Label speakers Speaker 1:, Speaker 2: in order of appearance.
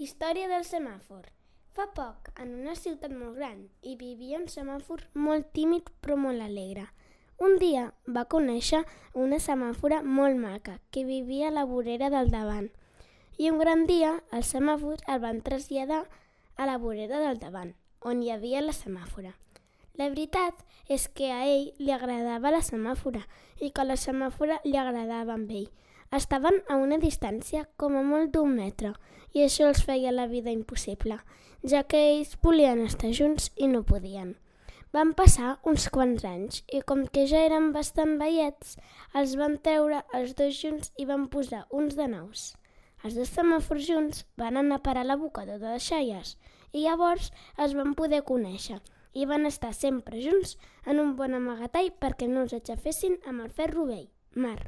Speaker 1: Història del semàfor. Fa poc, en una ciutat molt gran, hi vivia un semàfor molt tímid però molt alegre. Un dia va conèixer una semàfora molt maca que vivia a la vorera del davant. I un gran dia els semàfors el van traslladar a la vorera del davant, on hi havia la semàfora. La veritat és que a ell li agradava la semàfora i que la semàfora li agradava amb ell. Estaven a una distància com a molt d'un metre i això els feia la vida impossible, ja que ells volien estar junts i no podien. Van passar uns quants anys i com que ja eren bastant veiets, els van treure els dos junts i van posar uns de nous. Els dos semàfors junts van anar a parar a l'abocador de Xaies i llavors es van poder conèixer i van estar sempre junts en un bon amagatall perquè no els aixafessin amb el ferro vell, mar.